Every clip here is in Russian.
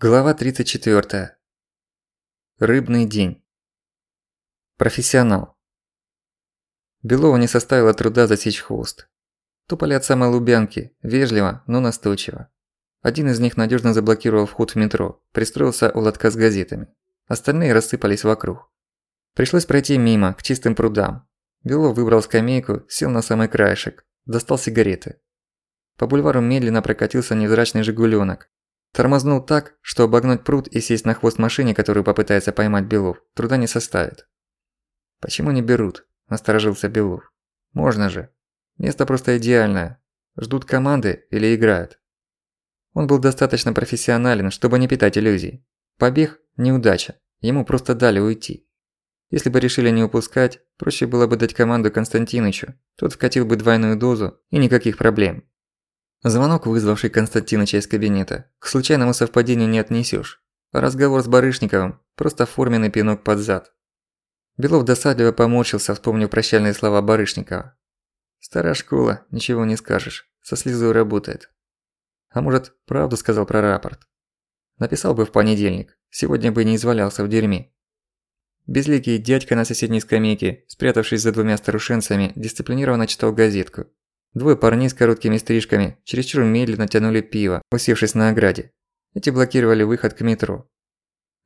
Глава 34. Рыбный день. Профессионал. Белову не составило труда засечь хвост. Тупали от самой Лубянки, вежливо, но настойчиво. Один из них надежно заблокировал вход в метро, пристроился у лотка с газетами. Остальные рассыпались вокруг. Пришлось пройти мимо, к чистым прудам. Белов выбрал скамейку, сел на самый краешек, достал сигареты. По бульвару медленно прокатился невзрачный «Жигулёнок», Тормознул так, что обогнуть пруд и сесть на хвост машине, которую попытается поймать Белов, труда не составит. «Почему не берут?» – насторожился Белов. «Можно же. Место просто идеальное. Ждут команды или играют?» Он был достаточно профессионален, чтобы не питать иллюзий. Побег – неудача. Ему просто дали уйти. Если бы решили не упускать, проще было бы дать команду Константинычу. Тот вкатил бы двойную дозу и никаких проблем. Звонок, вызвавший Константиныча из кабинета, к случайному совпадению не отнесёшь. Разговор с Барышниковым – просто форменный пинок под зад. Белов досадливо поморщился, вспомнив прощальные слова Барышникова. «Старая школа, ничего не скажешь, со слезой работает». А может, правду сказал про рапорт. Написал бы в понедельник, сегодня бы не извалялся в дерьме. Безликий дядька на соседней скамейке, спрятавшись за двумя старушенцами, дисциплинированно читал газетку, Двое парней с короткими стрижками чересчур медленно тянули пиво, усевшись на ограде. Эти блокировали выход к метро.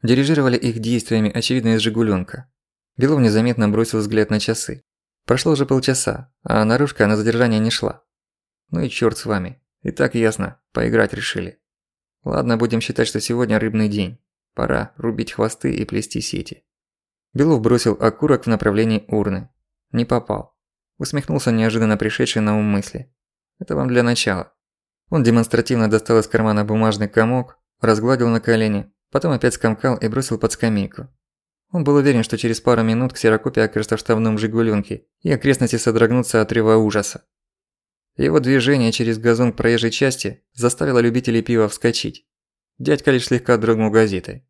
Дирижировали их действиями, очевидно, из «Жигулёнка». Белов незаметно бросил взгляд на часы. Прошло уже полчаса, а наружка на задержание не шла. Ну и чёрт с вами. И так ясно, поиграть решили. Ладно, будем считать, что сегодня рыбный день. Пора рубить хвосты и плести сети. Белов бросил окурок в направлении урны. Не попал. Усмехнулся неожиданно пришедший на ум мысли. Это вам для начала. Он демонстративно достал из кармана бумажный комок, разгладил на колени, потом опять скомкал и бросил под скамейку. Он был уверен, что через пару минут ксерокопия окажется в штабном «Жигуленке» и окрестности содрогнутся от рева ужаса. Его движение через газон к проезжей части заставило любителей пива вскочить. Дядька лишь слегка дрогнул газетой.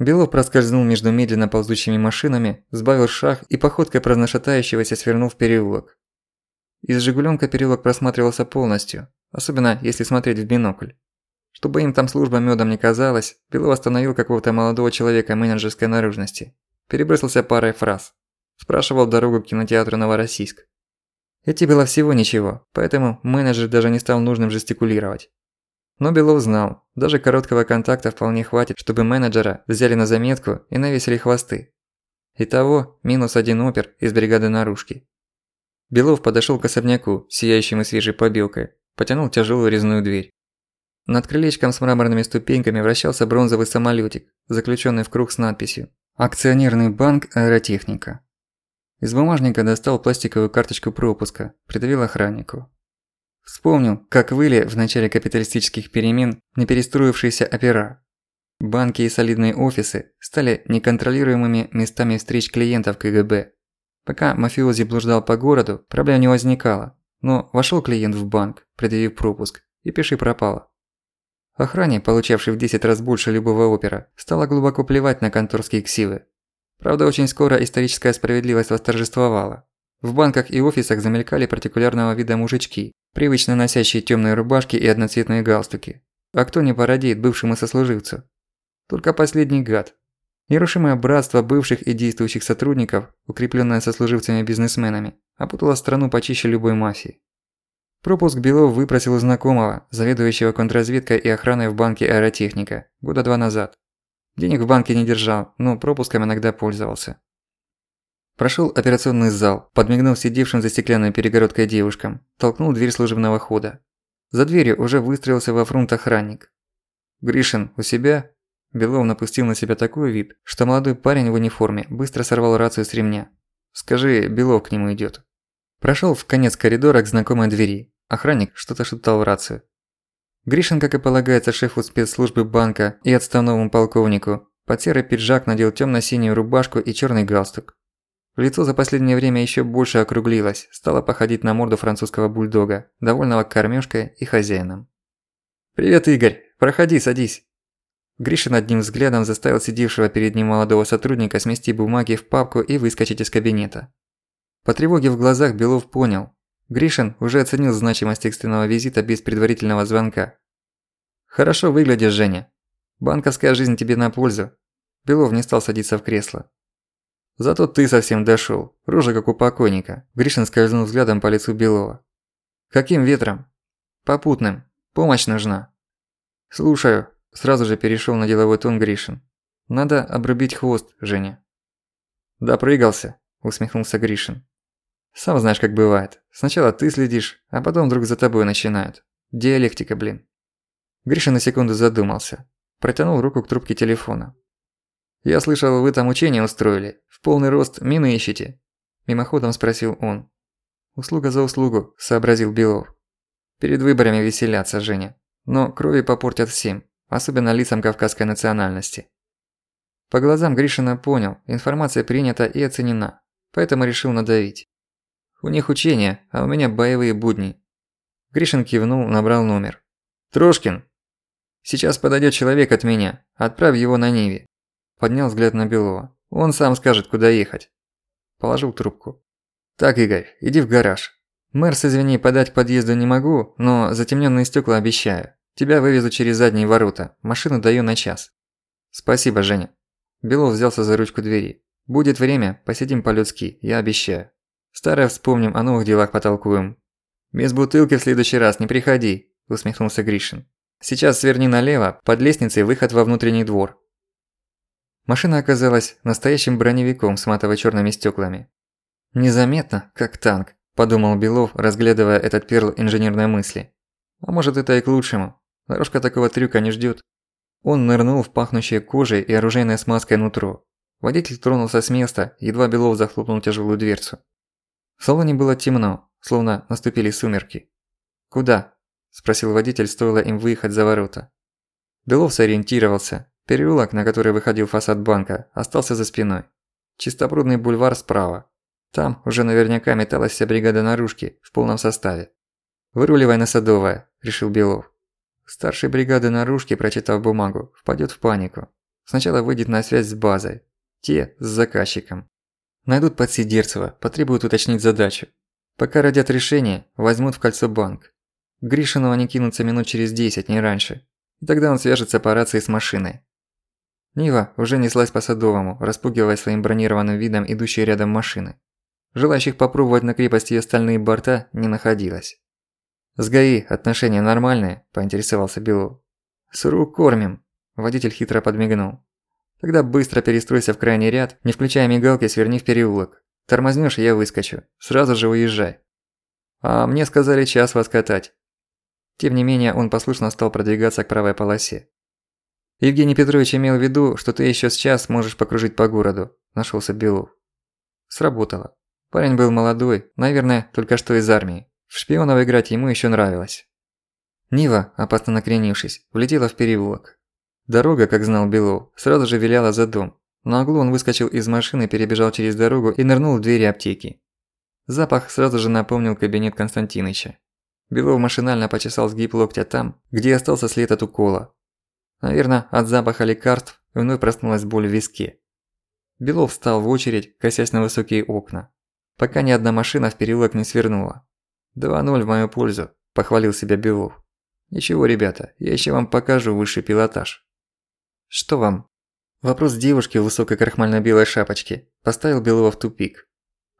Белов проскользнул между медленно ползущими машинами, сбавил шаг и походкой праздношатающегося свернул в переулок. Из «Жигуленка» переулок просматривался полностью, особенно если смотреть в бинокль. Чтобы им там служба мёдом не казалась, Белов остановил какого-то молодого человека менеджерской наружности. Перебросился парой фраз. Спрашивал дорогу к кинотеатру «Новороссийск». Идти было всего ничего, поэтому менеджер даже не стал нужным жестикулировать. Но Белов знал, даже короткого контакта вполне хватит, чтобы менеджера взяли на заметку и навесили хвосты. Итого, минус один опер из бригады наружки. Белов подошёл к особняку, сияющему свежей побелкой, потянул тяжелую резную дверь. Над крылечком с мраморными ступеньками вращался бронзовый самолётик, заключённый в круг с надписью «Акционерный банк аэротехника». Из бумажника достал пластиковую карточку пропуска, придавил охраннику. Вспомнил, как выли в начале капиталистических перемен неперестроившиеся опера. Банки и солидные офисы стали неконтролируемыми местами встреч клиентов КГБ. Пока мафиози блуждал по городу, проблем не возникало. Но вошел клиент в банк, предъявив пропуск, и пиши пропало. Охране, получавшей в 10 раз больше любого опера, стало глубоко плевать на конторские ксивы. Правда, очень скоро историческая справедливость восторжествовала. В банках и офисах замелькали партикулярного вида мужички, привычно носящие темные рубашки и одноцветные галстуки. А кто не породит бывшему сослуживцу? Только последний гад. Нерушимое братство бывших и действующих сотрудников, укрепленное сослуживцами-бизнесменами, опутало страну почище любой мафии. Пропуск Белов выпросил у знакомого, заведующего контрразведкой и охраной в банке «Аэротехника», года два назад. Денег в банке не держал, но пропуском иногда пользовался. Прошел операционный зал, подмигнув сидевшим за стеклянной перегородкой девушкам, толкнул дверь служебного хода. За дверью уже выстроился во фронт охранник. «Гришин, у себя?» Белов напустил на себя такой вид, что молодой парень в униформе быстро сорвал рацию с ремня. «Скажи, Белов к нему идёт». Прошёл в конец коридора к знакомой двери. Охранник что-то шептал в рацию. Гришин, как и полагается шефу спецслужбы банка и отставному полковнику, под серый пиджак надел тёмно-синюю рубашку и чёрный галстук. Лицо за последнее время еще больше округлилось, стало походить на морду французского бульдога, довольного кормёжкой и хозяином. «Привет, Игорь! Проходи, садись!» Гришин одним взглядом заставил сидевшего перед ним молодого сотрудника смести бумаги в папку и выскочить из кабинета. По тревоге в глазах Белов понял. Гришин уже оценил значимость экстренного визита без предварительного звонка. «Хорошо выглядишь, Женя». Банковская жизнь тебе на пользу. Белов не стал садиться в кресло. Зато ты совсем дошёл. Рожа как у покойника. Гришин скользнул взглядом по лицу Белова. Каким ветром? Попутным. Помощь нужна. Слушаю. Сразу же перешёл на деловой тон Гришин. Надо обрубить хвост, Женя. Допрыгался, усмехнулся Гришин. Сам знаешь, как бывает. Сначала ты следишь, а потом вдруг за тобой начинают. Диалектика, блин. Гриша на секунду задумался. Протянул руку к трубке телефона. «Я слышал, вы там учение устроили. В полный рост мины ищете?» Мимоходом спросил он. «Услуга за услугу», – сообразил Белов. «Перед выборами веселятся, Женя. Но крови попортят всем, особенно лицам кавказской национальности». По глазам Гришина понял, информация принята и оценена, поэтому решил надавить. У них учения, а у меня боевые будни. Гришин кивнул, набрал номер. «Трошкин!» «Сейчас подойдет человек от меня. Отправь его на Ниве». Поднял взгляд на Белова. «Он сам скажет, куда ехать». Положил трубку. «Так, Игорь, иди в гараж. Мэрс, извини, подать подъезду не могу, но затемненные стекла обещаю. Тебя вывезу через задние ворота. Машину даю на час». «Спасибо, Женя». Белов взялся за ручку двери. «Будет время, посидим по-людски, я обещаю». Старое вспомним, о новых делах потолкуем. Без бутылки в следующий раз не приходи, усмехнулся Гришин. Сейчас сверни налево, под лестницей выход во внутренний двор. Машина оказалась настоящим броневиком с матово-чёрными стёклами. Незаметно, как танк, подумал Белов, разглядывая этот перл инженерной мысли. А может это и к лучшему. Дорожка такого трюка не ждёт. Он нырнул в пахнущее кожей и оружейной смазкой нутро. Водитель тронулся с места, едва Белов захлопнул тяжелую дверцу. В салоне было темно, словно наступили сумерки. «Куда?» – спросил водитель, стоило им выехать за ворота. Белов сориентировался. Переулок, на который выходил фасад банка, остался за спиной. Чистопрудный бульвар справа. Там уже наверняка металась вся бригада наружки в полном составе. «Выруливай на Садовое», – решил Белов. Старший бригады наружки, прочитав бумагу, впадет в панику. Сначала выйдет на связь с базой. Те – с заказчиком. Найдут Подсидерцева, потребуют уточнить задачу. Пока родят решение, возьмут в кольцо банк. К они кинутся минут через 10, не раньше. Тогда он свяжется по рации с машиной. Нива уже неслась по Садовому, распугивая своим бронированным видом идущие рядом машины. Желающих попробовать на крепость ее стальные борта не находилось. «С ГАИ отношения нормальные?» – поинтересовался Белов. «С рук кормим», – водитель хитро подмигнул. Тогда быстро перестройся в крайний ряд, не включая мигалки, сверни в переулок. Тормознёшь, я выскочу. Сразу же уезжай. А мне сказали час вас катать. Тем не менее, он послушно стал продвигаться к правой полосе. Евгений Петрович имел в виду, что ты ещё с час можешь покружить по городу. Нашёлся Белов. Сработало. Парень был молодой, наверное, только что из армии. В шпионов играть ему ещё нравилось. Нива, опасно накренившись, влетела в переулок. Дорога, как знал Белов, сразу же виляла за дом. На углу он выскочил из машины, перебежал через дорогу и нырнул в двери аптеки. Запах сразу же напомнил кабинет Константиныча. Белов машинально почесал сгиб локтя там, где остался след от укола. Наверное, от запаха лекарств вновь проснулась боль в виске. Белов встал в очередь, косясь на высокие окна. Пока ни одна машина в переулок не свернула. «2-0 в мою пользу», – похвалил себя Белов. «Ничего, ребята, я еще вам покажу высший пилотаж». «Что вам?» Вопрос девушки в высокой крахмально-белой шапочке поставил Белова в тупик.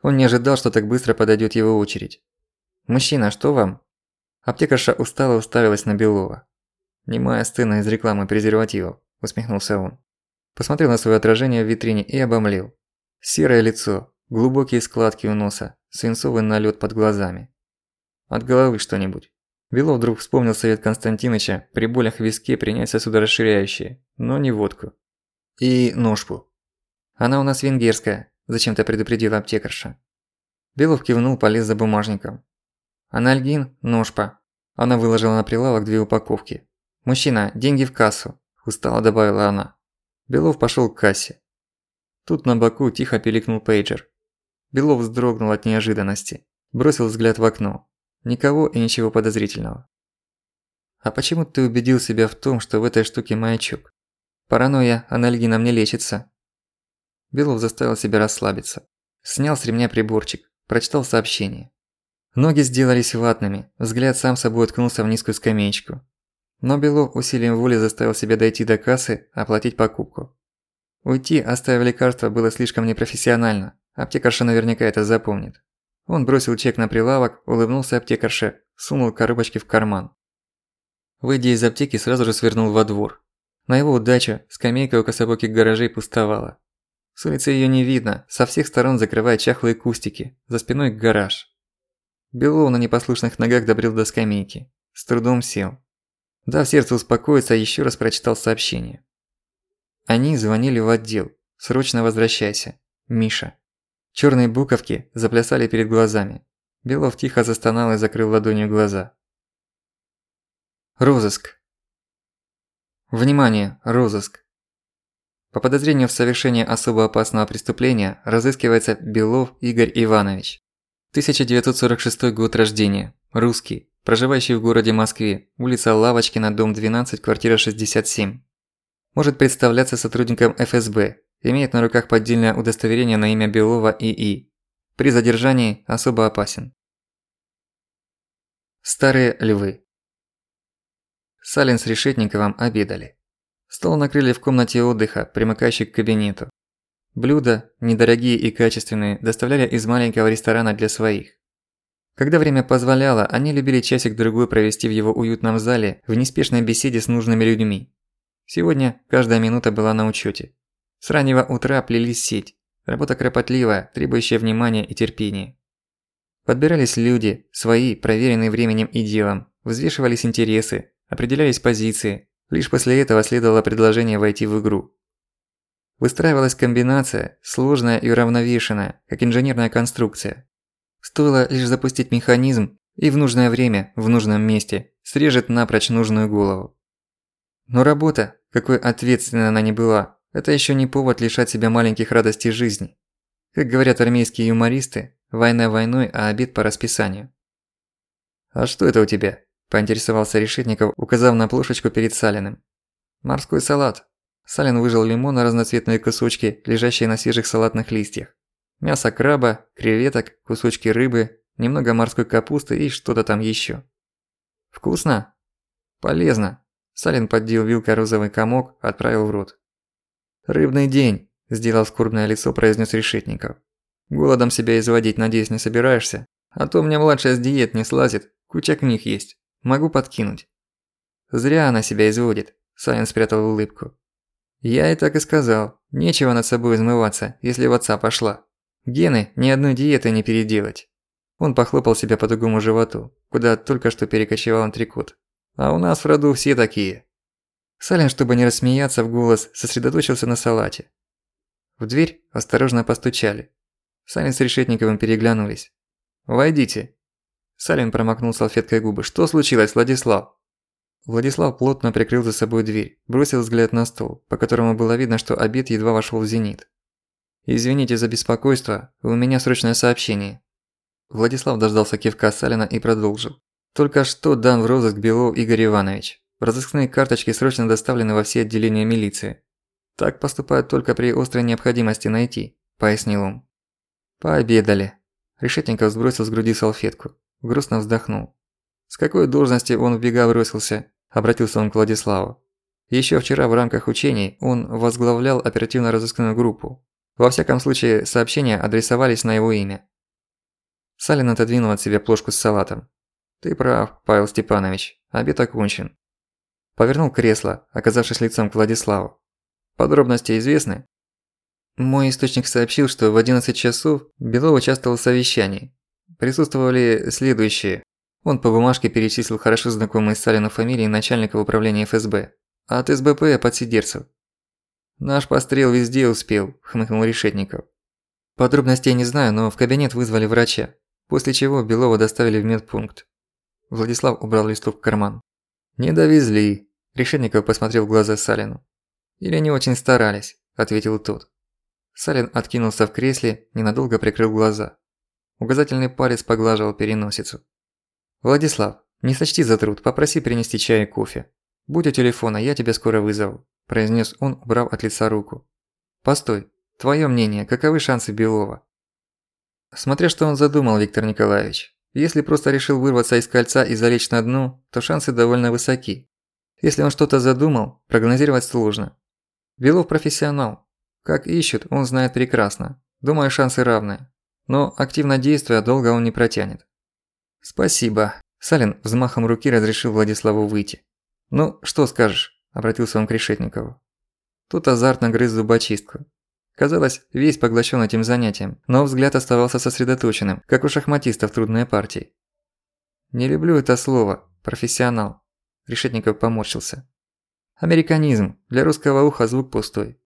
Он не ожидал, что так быстро подойдет его очередь. «Мужчина, что вам?» Аптекарша устало уставилась на Белова. «Немая сцена из рекламы презервативов», – усмехнулся он. Посмотрел на свое отражение в витрине и обомлел. Серое лицо, глубокие складки у носа, свинцовый налет под глазами. От головы что-нибудь. Белов вдруг вспомнил совет Константиныча при болях в виске принять сосудорасширяющие, но не водку. И ножпу. «Она у нас венгерская», – зачем-то предупредила аптекарша. Белов кивнул, полез за бумажником. «Анальгин, ножпа». Она выложила на прилавок две упаковки. «Мужчина, деньги в кассу», – устало добавила она. Белов пошёл к кассе. Тут на боку тихо пиликнул пейджер. Белов вздрогнул от неожиданности. Бросил взгляд в окно. Никого и ничего подозрительного. А почему ты убедил себя в том, что в этой штуке маячок? Паранойя анальгином не лечится. Белов заставил себя расслабиться. Снял с ремня приборчик, прочитал сообщение. Ноги сделались ватными, взгляд сам собой уткнулся в низкую скамеечку. Но Белов усилием воли заставил себя дойти до кассы, оплатить покупку. Уйти, оставив лекарство, было слишком непрофессионально. Аптекарша наверняка это запомнит. Он бросил чек на прилавок, улыбнулся аптекарше, сунул коробочки в карман. Выйдя из аптеки, сразу же свернул во двор. На его удачу скамейка у кособоких гаражей пустовала. С улицы её не видно, со всех сторон закрывая чахлые кустики, за спиной гараж. Белов на непослушных ногах добрел до скамейки. С трудом сел. Дав сердце успокоиться, ещё раз прочитал сообщение. Они звонили в отдел. «Срочно возвращайся. Миша». Чёрные буковки заплясали перед глазами. Белов тихо застонал и закрыл ладонью глаза. Розыск. Внимание, розыск. По подозрению в совершении особо опасного преступления разыскивается Белов Игорь Иванович. 1946 год рождения. Русский. Проживающий в городе Москве. Улица Лавочкина, дом 12, квартира 67. Может представляться сотрудником ФСБ. Имеет на руках поддельное удостоверение на имя Белова ИИ. При задержании особо опасен. Старые львы. Салин с Решетниковым обедали. Стол накрыли в комнате отдыха, примыкающей к кабинету. Блюда, недорогие и качественные, доставляли из маленького ресторана для своих. Когда время позволяло, они любили часик-другой провести в его уютном зале в неспешной беседе с нужными людьми. Сегодня каждая минута была на учёте. С раннего утра плелись сеть. Работа кропотливая, требующая внимания и терпения. Подбирались люди, свои, проверенные временем и делом, взвешивались интересы, Определялись позиции. Лишь после этого следовало предложение войти в игру. Выстраивалась комбинация, сложная и уравновешенная, как инженерная конструкция. Стоило лишь запустить механизм, и в нужное время, в нужном месте, срежет напрочь нужную голову. Но работа, какой ответственной она ни была, это еще не повод лишать себя маленьких радостей жизни. Как говорят армейские юмористы, война войной, а обед по расписанию. «А что это у тебя?» поинтересовался Решетников, указав на плошечку перед Салиным. «Морской салат». Салин выжал лимон на разноцветные кусочки, лежащие на свежих салатных листьях. Мясо краба, креветок, кусочки рыбы, немного морской капусты и что-то там ещё. «Вкусно?» «Полезно». Салин поддел вилкой розовый комок, отправил в рот. «Рыбный день», – сделал скорбное лицо, произнес Решетников. «Голодом себя изводить, надеюсь, не собираешься? А то у меня младшая с диет не слазит, куча книг есть». Могу подкинуть». «Зря она себя изводит», – Савин спрятал улыбку. «Я и так и сказал. Нечего над собой измываться, если в отца пошла. Гены ни одной диеты не переделать». Он похлопал себя по тугому животу, куда только что перекочевал антрикот. «А у нас в роду все такие». Салин, чтобы не рассмеяться в голос, сосредоточился на салате. В дверь осторожно постучали. Салин с Решетниковым переглянулись. «Войдите», Салин промокнул салфеткой губы. «Что случилось, Владислав?» Владислав плотно прикрыл за собой дверь, бросил взгляд на стол, по которому было видно, что обед едва вошел в зенит. «Извините за беспокойство, у меня срочное сообщение». Владислав дождался кивка Салина и продолжил. «Только что дан в розыск Белов Игорь Иванович. Розыскные карточки срочно доставлены во все отделения милиции. Так поступают только при острой необходимости найти», – пояснил он. «Пообедали». Решетников сбросил с груди салфетку. Грустно вздохнул. С какой должности он в бега бросился? Обратился он к Владиславу. Еще вчера в рамках учений он возглавлял оперативно-розыскную группу. Во всяком случае, сообщения адресовались на его имя. Салин отодвинул от себя плошку с салатом. «Ты прав, Павел Степанович, обед окончен». Повернул кресло, оказавшись лицом к Владиславу. «Подробности известны?» Мой источник сообщил, что в 11 часов Белов участвовал в совещании, Присутствовали следующие. Он по бумажке перечислил хорошо знакомые Сталину фамилии начальника управления ФСБ. От СБП под Сидерцев. «Наш пострел везде успел», – хмыкнул Решетников. Подробностей не знаю, но в кабинет вызвали врача, после чего Белова доставили в медпункт. Владислав убрал листок в карман. «Не довезли», – Решетников посмотрел в глаза Салину. «Или не очень старались», – ответил тот. Салин откинулся в кресле, ненадолго прикрыл глаза. Указательный палец поглаживал переносицу. «Владислав, не сочти за труд, попроси принести чай и кофе. Будь у телефона, я тебя скоро вызову», – произнес он, убрав от лица руку. «Постой, твое мнение, каковы шансы Белова?» Смотря что он задумал, Виктор Николаевич. Если просто решил вырваться из кольца и залечь на дно, то шансы довольно высоки. Если он что-то задумал, прогнозировать сложно. Белов профессионал. Как ищут, он знает прекрасно. Думаю, шансы равны. Но активно действуя, долго он не протянет. «Спасибо». Салин взмахом руки разрешил Владиславу выйти. «Ну, что скажешь?» – обратился он к Решетникову. Тут азартно грыз зубочистку. Казалось, весь поглощен этим занятием, но взгляд оставался сосредоточенным, как у шахматиста в трудной партии. «Не люблю это слово. Профессионал». Решетников поморщился. «Американизм. Для русского уха звук пустой.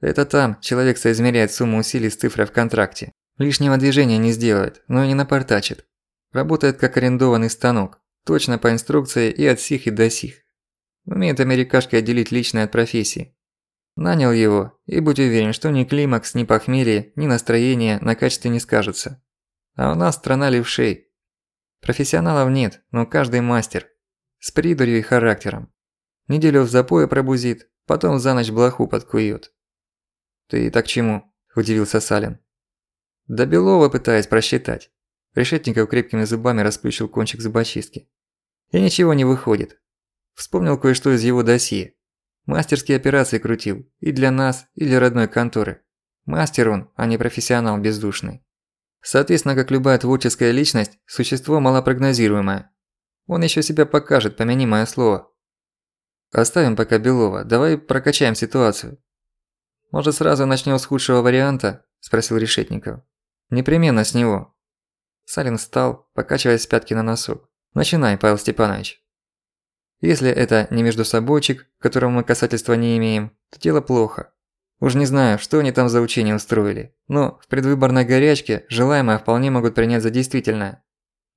Это там человек соизмеряет сумму усилий с цифрой в контракте. Лишнего движения не сделает, но и не напортачит. Работает как арендованный станок. Точно по инструкции и от сих и до сих. Умеет америкашка отделить личное от профессии. Нанял его, и будь уверен, что ни климакс, ни похмелье, ни настроение на качестве не скажется. А у нас страна левшей. Профессионалов нет, но каждый мастер. С придурью и характером. Неделю в запое пробузит, потом за ночь блоху подкует. «Ты так чему?» – удивился Салин. «Да Белова пытаясь просчитать». Решетников крепкими зубами расплющил кончик зубочистки. «И ничего не выходит. Вспомнил кое-что из его досье. Мастерские операции крутил. И для нас, и для родной конторы. Мастер он, а не профессионал бездушный. Соответственно, как любая творческая личность, существо малопрогнозируемое. Он еще себя покажет, помяни мое слово. Оставим пока Белова, давай прокачаем ситуацию. Может, сразу начнем с худшего варианта?» – спросил Решетников. «Непременно с него». Салин встал, покачиваясь с пятки на носок. «Начинай, Павел Степанович». Если это не между собойчик, к которому мы касательства не имеем, то дело плохо. Уж не знаю, что они там за учение устроили, но в предвыборной горячке желаемое вполне могут принять за действительное.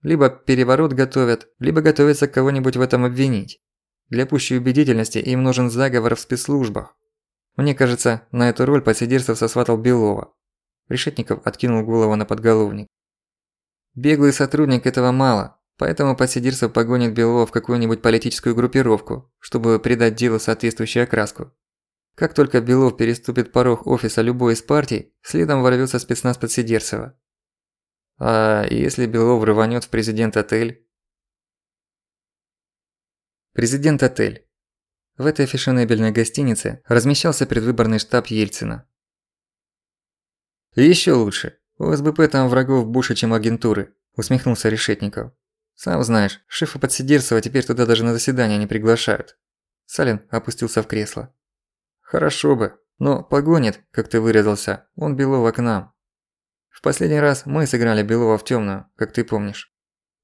Либо переворот готовят, либо готовятся кого-нибудь в этом обвинить. Для пущей убедительности им нужен заговор в спецслужбах. Мне кажется, на эту роль подсидерцев сосватал Белова. Решетников откинул голову на подголовник. Беглый сотрудник этого мало, поэтому подсидерцев погонит Белова в какую-нибудь политическую группировку, чтобы придать делу соответствующую окраску. Как только Белов переступит порог офиса любой из партий, следом ворвётся спецназ подсидерцева. А если Белов рванёт в президент-отель? Президент-отель. В этой фешенебельной гостинице размещался предвыборный штаб Ельцина. «Ещё лучше. У СБП там врагов больше, чем агентуры», – усмехнулся Решетников. «Сам знаешь, шефа Подсидерцева теперь туда даже на заседание не приглашают». Салин опустился в кресло. «Хорошо бы, но погонит, как ты выразился, он Белова к нам. В последний раз мы сыграли Белова в тёмную, как ты помнишь.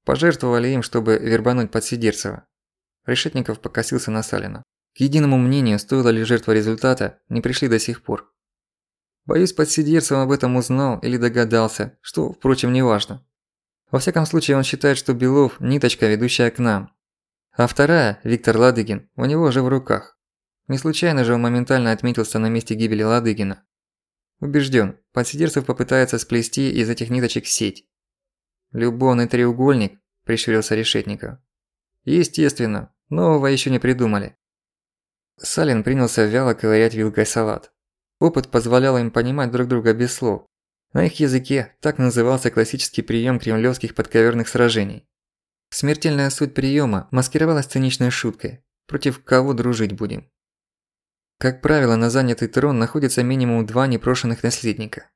Пожертвовали им, чтобы вербануть Подсидерцева». Решетников покосился на Салина. К единому мнению, стоила ли жертва результата, не пришли до сих пор. Боюсь, подсидерцев об этом узнал или догадался, что, впрочем, не важно. Во всяком случае, он считает, что Белов – ниточка, ведущая к нам. А вторая, Виктор Ладыгин, у него уже в руках. Не случайно же он моментально отметился на месте гибели Ладыгина. Убежден, подсидерцев попытается сплести из этих ниточек сеть. «Любовный треугольник», – прищурился Решетников. «Естественно, нового еще не придумали. Салин принялся вяло ковырять вилкой салат. Опыт позволял им понимать друг друга без слов. На их языке так назывался классический прием кремлевских подковерных сражений. Смертельная суть приема маскировалась циничной шуткой. Против кого дружить будем? Как правило, на занятый трон находится минимум два непрошенных наследника.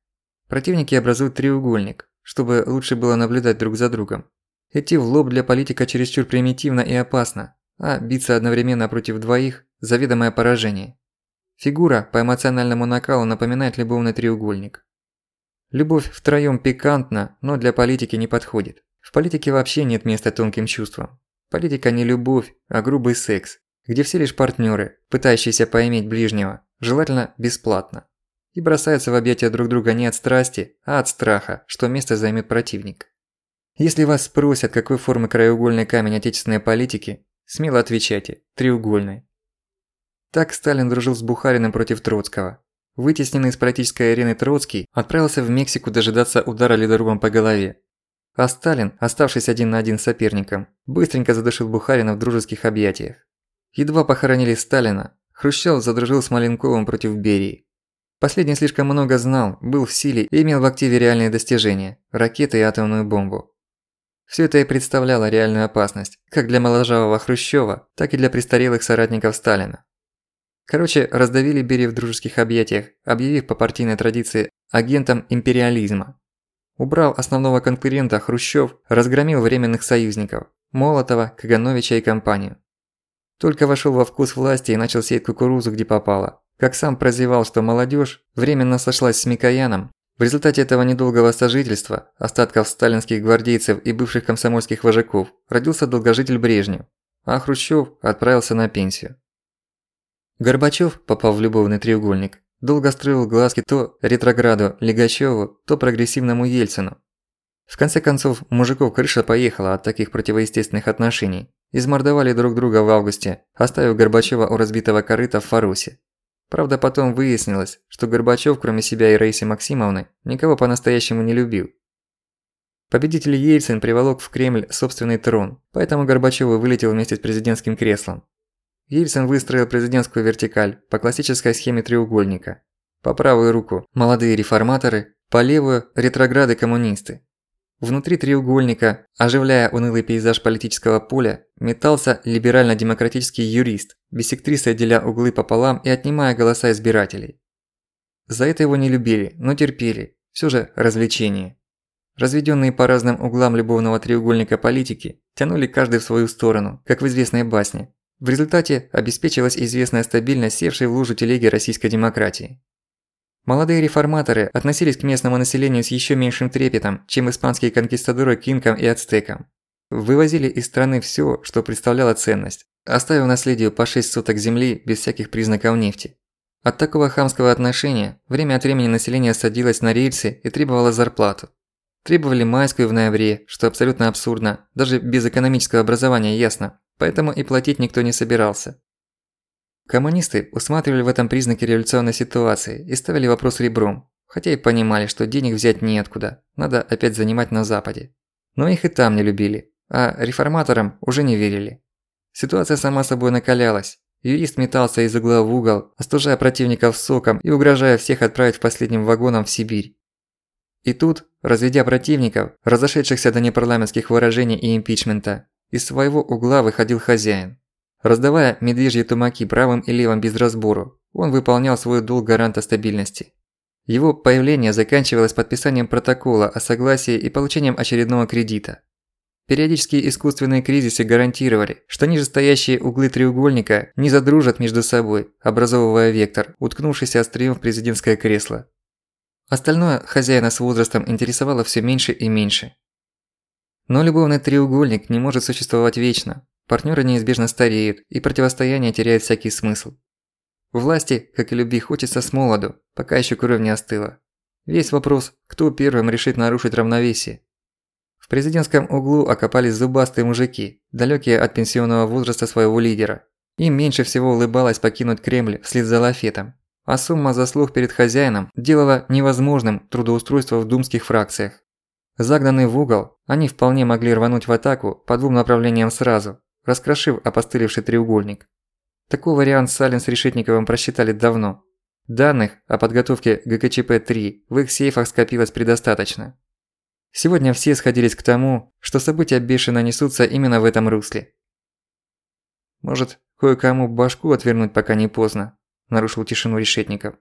Противники образуют треугольник, чтобы лучше было наблюдать друг за другом. Идти в лоб для политика чересчур примитивно и опасно, а биться одновременно против двоих заведомое поражение. Фигура по эмоциональному накалу напоминает любовный треугольник. Любовь втроём пикантна, но для политики не подходит. В политике вообще нет места тонким чувствам. Политика не любовь, а грубый секс, где все лишь партнеры, пытающиеся поиметь ближнего, желательно бесплатно. И бросаются в объятия друг друга не от страсти, а от страха, что место займет противник. Если вас спросят, какой формы краеугольный камень отечественной политики, смело отвечайте – треугольный. Так Сталин дружил с Бухариным против Троцкого. Вытесненный из политической арены Троцкий отправился в Мексику дожидаться удара ледорубом по голове. А Сталин, оставшись один на один с соперником, быстренько задушил Бухарина в дружеских объятиях. Едва похоронили Сталина, Хрущев задружил с Маленковым против Берии. Последний слишком много знал, был в силе и имел в активе реальные достижения – ракеты и атомную бомбу. Все это и представляло реальную опасность, как для моложавого Хрущева, так и для престарелых соратников Сталина. Короче, раздавили Берия в дружеских объятиях, объявив по партийной традиции агентом империализма. Убрал основного конкурента Хрущев, разгромил временных союзников – Молотова, Кагановича и компанию. Только вошел во вкус власти и начал сеять кукурузу где попало. Как сам прозевал, что молодежь временно сошлась с Микояном, в результате этого недолгого сожительства, остатков сталинских гвардейцев и бывших комсомольских вожаков, родился долгожитель Брежнев, а Хрущев отправился на пенсию. Горбачев, попав в любовный треугольник, долго строил глазки то ретрограду Легачёву, то прогрессивному Ельцину. В конце концов, мужиков крыша поехала от таких противоестественных отношений. Измордовали друг друга в августе, оставив Горбачева у разбитого корыта в Фарусе. Правда, потом выяснилось, что Горбачев, кроме себя и Раисы Максимовны, никого по-настоящему не любил. Победитель Ельцин приволок в Кремль собственный трон, поэтому Горбачёв вылетел вместе с президентским креслом. Ельцин выстроил президентскую вертикаль по классической схеме треугольника. По правую руку – молодые реформаторы, по левую – ретрограды-коммунисты. Внутри треугольника, оживляя унылый пейзаж политического поля, метался либерально-демократический юрист, бисектриса деля углы пополам и отнимая голоса избирателей. За это его не любили, но терпели. Всё же развлечение. Разведённые по разным углам любовного треугольника политики тянули каждый в свою сторону, как в известной басне. В результате обеспечилась известная стабильность севшей в лужу телеги российской демократии. Молодые реформаторы относились к местному населению с еще меньшим трепетом, чем испанские конкистадоры к инкам и ацтекам. Вывозили из страны все, что представляло ценность, оставив наследию по 6 соток земли без всяких признаков нефти. От такого хамского отношения время от времени население садилось на рельсы и требовало зарплату. Требовали майскую в ноябре, что абсолютно абсурдно, даже без экономического образования ясно, поэтому и платить никто не собирался. Коммунисты усматривали в этом признаки революционной ситуации и ставили вопрос ребром, хотя и понимали, что денег взять неоткуда, надо опять занимать на Западе. Но их и там не любили, а реформаторам уже не верили. Ситуация сама собой накалялась. Юрист метался из угла в угол, остужая противников соком и угрожая всех отправить в последним вагоном в Сибирь. И тут, разведя противников, разошедшихся до непарламентских выражений и импичмента, из своего угла выходил хозяин. Раздавая медвежьи тумаки правым и левым без разбору, он выполнял свой долг гаранта стабильности. Его появление заканчивалось подписанием протокола о согласии и получением очередного кредита. Периодические искусственные кризисы гарантировали, что нижестоящие углы треугольника не задружат между собой, образовывая вектор, уткнувшийся острием в президентское кресло. Остальное хозяина с возрастом интересовало все меньше и меньше. Но любовный треугольник не может существовать вечно, Партнеры неизбежно стареют, и противостояние теряет всякий смысл. Власти, как и любви, хочется с молоду, пока еще кровь не остыла. Весь вопрос, кто первым решит нарушить равновесие. В президентском углу окопались зубастые мужики, далекие от пенсионного возраста своего лидера. Им меньше всего улыбалось покинуть Кремль вслед за лафетом. А сумма заслуг перед хозяином делала невозможным трудоустройство в думских фракциях. Загнанные в угол, они вполне могли рвануть в атаку по двум направлениям сразу, раскрошив опостылевший треугольник. Такой вариант Салин с Решетниковым просчитали давно. Данных о подготовке ГКЧП-3 в их сейфах скопилось предостаточно. Сегодня все сходились к тому, что события бешено несутся именно в этом русле. «Может, кое-кому башку отвернуть, пока не поздно», – нарушил тишину Решетников.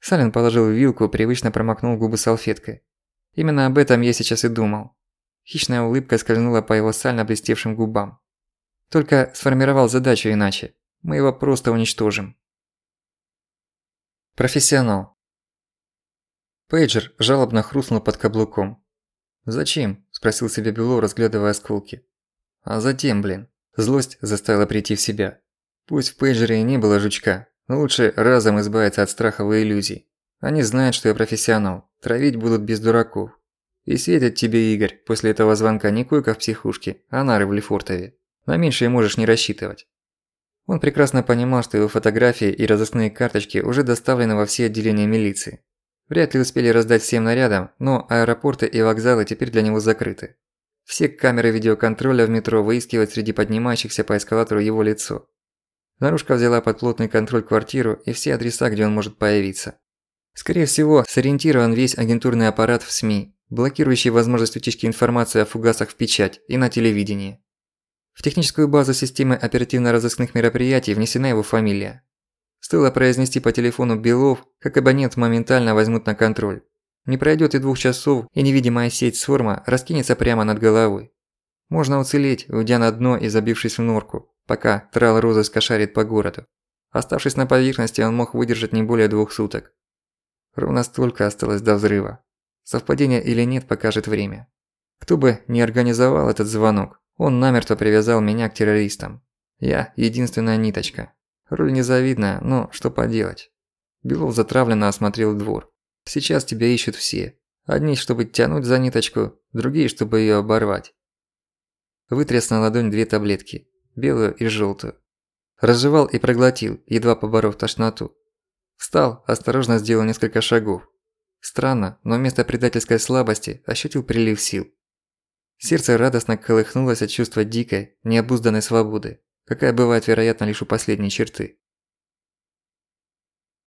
Салин положил вилку, привычно промокнул губы салфеткой. Именно об этом я сейчас и думал. Хищная улыбка скользнула по его сально блестевшим губам. Только сформировал задачу иначе. Мы его просто уничтожим. Профессионал. Пейджер жалобно хрустнул под каблуком. «Зачем?» – спросил себя Бело, разглядывая осколки. «А затем, блин». Злость заставила прийти в себя. Пусть в пейджере и не было жучка, лучше разом избавиться от страхов и иллюзий. Они знают, что я профессионал, травить будут без дураков. И светят тебе, Игорь, после этого звонка не койка в психушке, а нары в Лефортове. На меньшее можешь не рассчитывать. Он прекрасно понимал, что его фотографии и разыскные карточки уже доставлены во все отделения милиции. Вряд ли успели раздать всем нарядам, но аэропорты и вокзалы теперь для него закрыты. Все камеры видеоконтроля в метро выискивают среди поднимающихся по эскалатору его лицо. Наружка взяла под плотный контроль квартиру и все адреса, где он может появиться. Скорее всего, сориентирован весь агентурный аппарат в СМИ, блокирующий возможность утечки информации о фугасах в печать и на телевидении. В техническую базу системы оперативно-розыскных мероприятий внесена его фамилия. Стоило произнести по телефону Белов, как абонент моментально возьмут на контроль. Не пройдет и двух часов, и невидимая сеть сформа раскинется прямо над головой. Можно уцелеть, уйдя на дно и забившись в норку, пока трал розыск кошарит по городу. Оставшись на поверхности, он мог выдержать не более двух суток. Ровно столько осталось до взрыва. Совпадение или нет, покажет время. Кто бы не организовал этот звонок, он намертво привязал меня к террористам. Я – единственная ниточка. Роль незавидная, но что поделать. Белов затравленно осмотрел двор. Сейчас тебя ищут все. Одни, чтобы тянуть за ниточку, другие, чтобы её оборвать. Вытряс на ладонь две таблетки, белую и желтую. Разжевал и проглотил, едва поборов тошноту. Встал, осторожно сделал несколько шагов. Странно, но вместо предательской слабости ощутил прилив сил. Сердце радостно колыхнулось от чувства дикой, необузданной свободы, какая бывает, вероятно, лишь у последней черты.